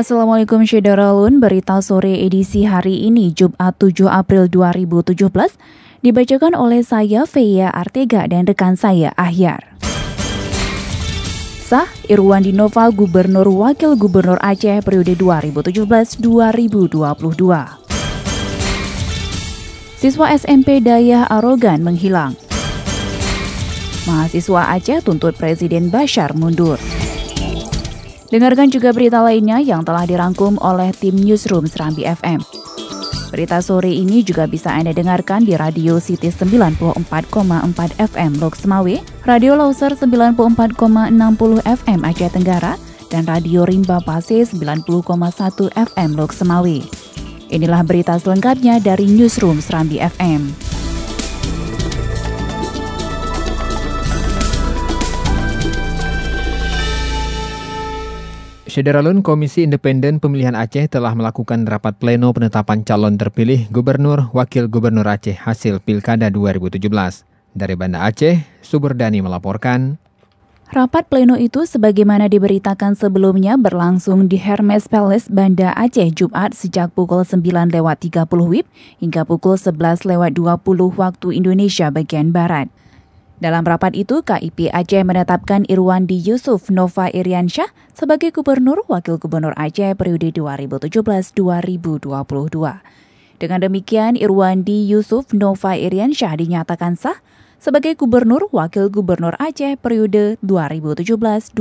Assalamualaikum Syederalun, berita sore edisi hari ini Jumat 7 April 2017 dibacakan oleh saya Feya Artega dan rekan saya Ahyar. Sah Irwan Dinova Gubernur Wakil Gubernur Aceh periode 2017-2022. Siswa SMP Dayah Arogan menghilang. Mahasiswa Aceh tuntut Presiden Bashar mundur. Dengarkan juga berita lainnya yang telah dirangkum oleh tim Newsroom Serambi FM. Berita sore ini juga bisa Anda dengarkan di Radio City 94,4 FM Lok Semawe, Radio Loser 94,60 FM Aceh Tenggara, dan Radio Rimba Pase 90,1 FM Lok Semawe. Inilah berita selengkapnya dari Newsroom Serambi FM. Syederalun Komisi Independen Pemilihan Aceh telah melakukan rapat pleno penetapan calon terpilih Gubernur Wakil Gubernur Aceh hasil Pilkada 2017. Dari Banda Aceh, Suberdani melaporkan. Rapat pleno itu sebagaimana diberitakan sebelumnya berlangsung di Hermes Palace Banda Aceh Jumat sejak pukul 9 lewat 30 WIB hingga pukul 11 lewat 20 waktu Indonesia bagian Barat. Dalam rapat itu, KIP Aceh menetapkan Irwandi Yusuf Nova Iriansyah sebagai Gubernur Wakil Gubernur Aceh periode 2017-2022. Dengan demikian, Irwandi Yusuf Nova Iriansyah dinyatakan sah sebagai Gubernur Wakil Gubernur Aceh periode 2017-2022.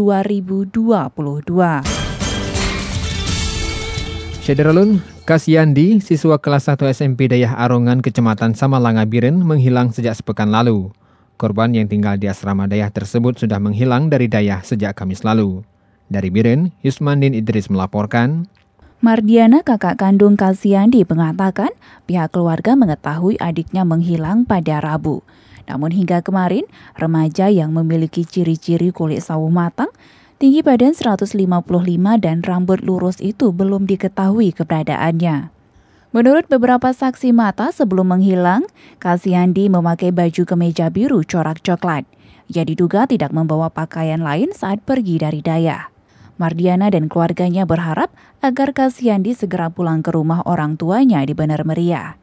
Syederalun, Kasyandi, siswa kelas 1 SMP Dayah Arongan, Kecamatan Samalanga Biren, menghilang sejak sepekan lalu. Korban yang tinggal di asrama Dayah tersebut sudah menghilang dari Dayah sejak Kamis lalu. Dari Biren, Yusmandin Idris melaporkan. Mardiana, kakak kandung Kasiandi, mengatakan pihak keluarga mengetahui adiknya menghilang pada Rabu. Namun hingga kemarin, remaja yang memiliki ciri-ciri kulit sawo matang, tinggi badan 155 dan rambut lurus itu belum diketahui keberadaannya. Menurut beberapa saksi mata sebelum menghilang, Kasiandi memakai baju kemeja biru corak coklat. Ia diduga tidak membawa pakaian lain saat pergi dari Daya. Mardiana dan keluarganya berharap agar Kasiandi segera pulang ke rumah orang tuanya di Benar Meriah.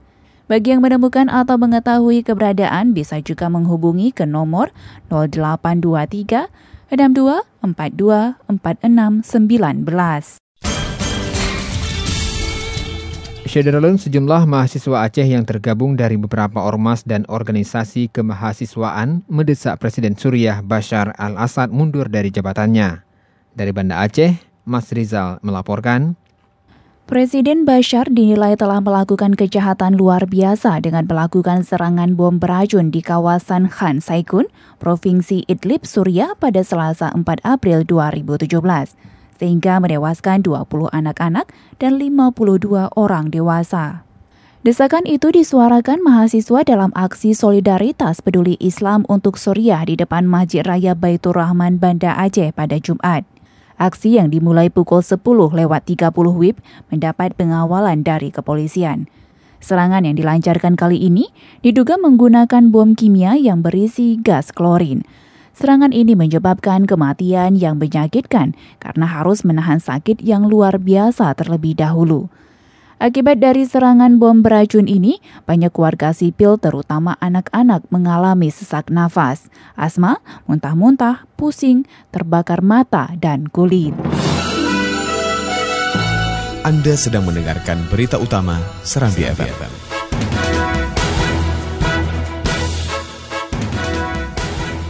Bagi yang menemukan atau mengetahui keberadaan bisa juga menghubungi ke nomor 0823 62 42 46 19. Syederalun sejumlah mahasiswa Aceh yang tergabung dari beberapa ormas dan organisasi kemahasiswaan mendesak Presiden Suriah Bashar al-Assad mundur dari jabatannya. Dari Banda Aceh, Mas Rizal melaporkan. Presiden Bashar dinilai telah melakukan kejahatan luar biasa dengan melakukan serangan bom beracun di kawasan Khan Saikun, Provinsi Idlib, Suriah pada Selasa 4 April 2017 sehingga menewaskan 20 anak-anak dan 52 orang dewasa. Desakan itu disuarakan mahasiswa dalam aksi solidaritas peduli Islam untuk Suriah di depan Masjid Raya Baitur Rahman Banda Aceh pada Jumat. Aksi yang dimulai pukul 10 lewat 30 WIB mendapat pengawalan dari kepolisian. Serangan yang dilancarkan kali ini diduga menggunakan bom kimia yang berisi gas klorin. Serangan ini menyebabkan kematian yang menyakitkan karena harus menahan sakit yang luar biasa terlebih dahulu. Akibat dari serangan bom beracun ini, banyak warga sipil terutama anak-anak mengalami sesak nafas, asma, muntah-muntah, pusing, terbakar mata, dan kulit. Anda sedang mendengarkan berita utama Serambi FM.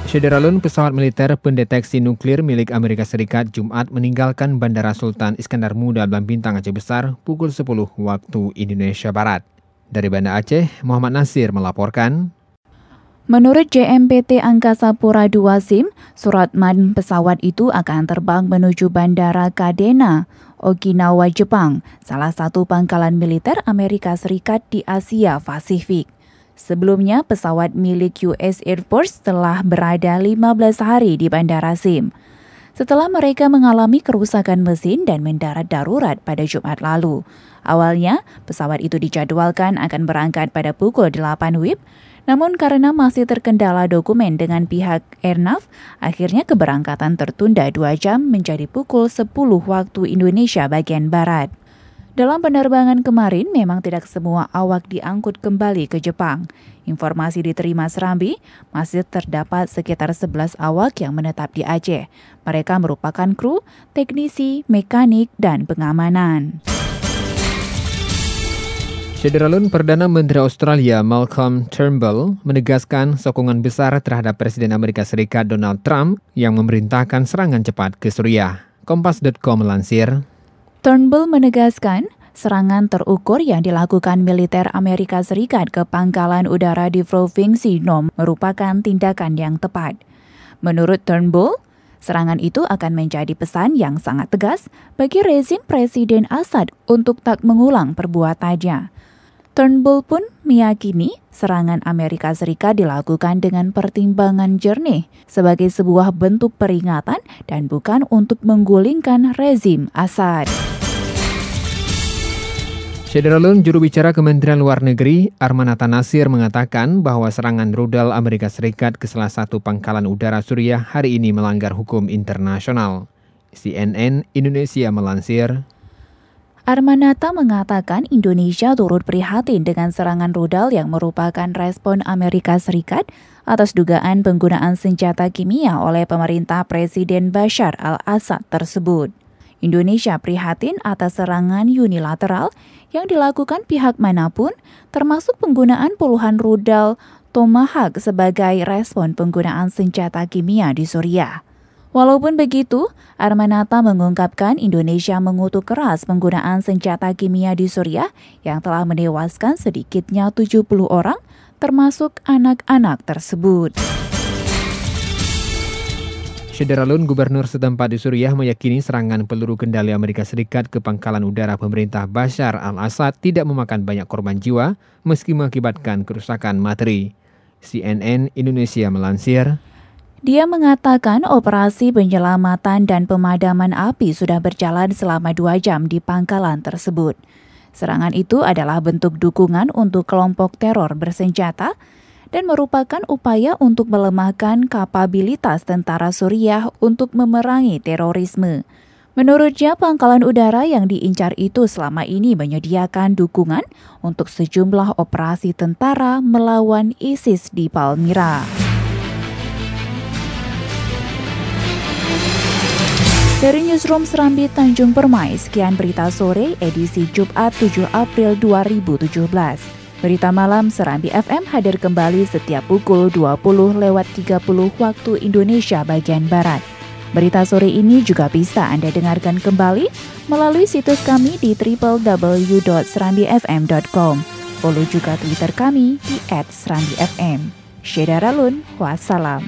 Syederalun pesawat militer pendeteksi nuklir milik Amerika Serikat Jumat meninggalkan Bandara Sultan Iskandar Muda Bintang Aceh Besar pukul 10 waktu Indonesia Barat. Dari Banda Aceh, Muhammad Nasir melaporkan. Menurut JMPT Angkasa Pura II SIM, surat man pesawat itu akan terbang menuju Bandara Kadena, Okinawa, Jepang, salah satu pangkalan militer Amerika Serikat di Asia Pasifik. Sebelumnya, pesawat milik US Air Force telah berada 15 hari di Bandara SIM. Setelah mereka mengalami kerusakan mesin dan mendarat darurat pada Jumat lalu. Awalnya, pesawat itu dijadwalkan akan berangkat pada pukul 8 WIB, namun karena masih terkendala dokumen dengan pihak Airnav, akhirnya keberangkatan tertunda dua jam menjadi pukul 10 waktu Indonesia bagian Barat. Dalam penerbangan kemarin, memang tidak semua awak diangkut kembali ke Jepang. Informasi diterima Serambi, masih terdapat sekitar 11 awak yang menetap di Aceh. Mereka merupakan kru, teknisi, mekanik, dan pengamanan. Sederalun Perdana Menteri Australia Malcolm Turnbull menegaskan sokongan besar terhadap Presiden Amerika Serikat Donald Trump yang memerintahkan serangan cepat ke Suriah. Kompas.com melansir. Turnbull menegaskan serangan terukur yang dilakukan militer Amerika Serikat ke pangkalan udara di Provinsi Nom merupakan tindakan yang tepat. Menurut Turnbull, Serangan itu akan menjadi pesan yang sangat tegas bagi rezim Presiden Assad untuk tak mengulang perbuatannya. Turnbull pun meyakini serangan Amerika Serikat dilakukan dengan pertimbangan jernih sebagai sebuah bentuk peringatan dan bukan untuk menggulingkan rezim Assad. Sederalun juru bicara Kementerian Luar Negeri Armanata Nasir mengatakan bahwa serangan rudal Amerika Serikat ke salah satu pangkalan udara Suriah hari ini melanggar hukum internasional. CNN Indonesia melansir, Armanata mengatakan Indonesia turut prihatin dengan serangan rudal yang merupakan respon Amerika Serikat atas dugaan penggunaan senjata kimia oleh pemerintah Presiden Bashar al-Assad tersebut. Indonesia prihatin atas serangan unilateral yang dilakukan pihak mana pun, termasuk penggunaan puluhan rudal Tomahawk sebagai respon penggunaan senjata kimia di Suriah. Walaupun begitu, Armanata mengungkapkan Indonesia mengutuk keras penggunaan senjata kimia di Suriah yang telah menewaskan sedikitnya 70 orang, termasuk anak-anak tersebut. Sederalun Gubernur setempat di Suriah meyakini serangan peluru kendali Amerika Serikat ke pangkalan udara pemerintah Bashar al-Assad tidak memakan banyak korban jiwa meski mengakibatkan kerusakan materi. CNN Indonesia melansir, dia mengatakan operasi penyelamatan dan pemadaman api sudah berjalan selama dua jam di pangkalan tersebut. Serangan itu adalah bentuk dukungan untuk kelompok teror bersenjata dan merupakan upaya untuk melemahkan kapabilitas tentara Suriah untuk memerangi terorisme. Menurutnya, pangkalan udara yang diincar itu selama ini menyediakan dukungan untuk sejumlah operasi tentara melawan ISIS di Palmyra. Dari Newsroom Serambi Tanjung Permai, sekian berita sore edisi Jumat 7 April 2017. Berita malam Serambi FM hadir kembali setiap pukul 20 lewat 30 waktu Indonesia bagian Barat. Berita sore ini juga bisa Anda dengarkan kembali melalui situs kami di www.serambifm.com. Follow juga Twitter kami di @serambifm. Syedaralun, wassalam.